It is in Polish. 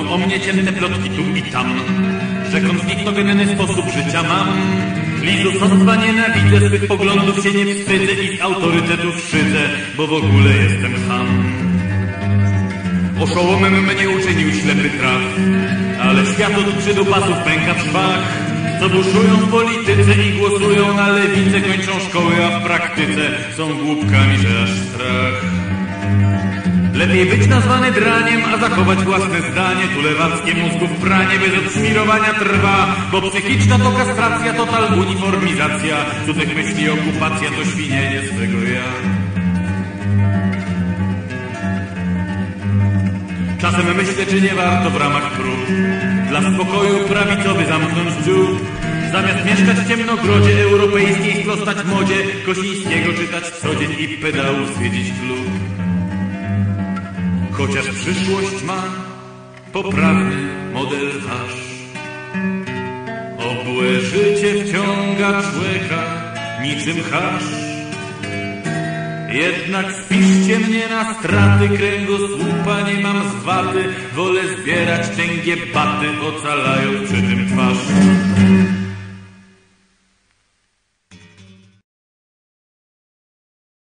mnie cięte plotki tu i tam, że konfliktogenny sposób życia mam. Lizusostwa nienawidzę, swych poglądów się nie wstydzę i z autorytetów szydzę, bo w ogóle jestem ham. Oszołomem mnie uczynił ślepy traf, ale świat od przydupasów pęka w szwach, co buszują w polityce i głosują na lewicę, kończą szkoły, a w praktyce są głupkami, że aż strach. Lepiej być nazwany draniem, a zachować własne zdanie. Tu lewackie mózgów pranie bez odśmirowania trwa, bo psychiczna to kastracja, total uniformizacja. Tu tych myśli okupacja to świnienie swego ja. Czasem myślę, czy nie warto w ramach prób dla spokoju prawicowy zamknąć dziób. Zamiast mieszkać w ciemnogrodzie europejskiej, sprostać modzie Kosińskiego, czytać co dzień i pedałów zwiedzić klub. Chociaż przyszłość ma poprawny model wasz. Obłe życie wciąga człowieka niczym hasz. Jednak spiszcie mnie na straty kręgosłupa, nie mam zwaty, wolę zbierać tęgie baty, ocalając przy tym twarz.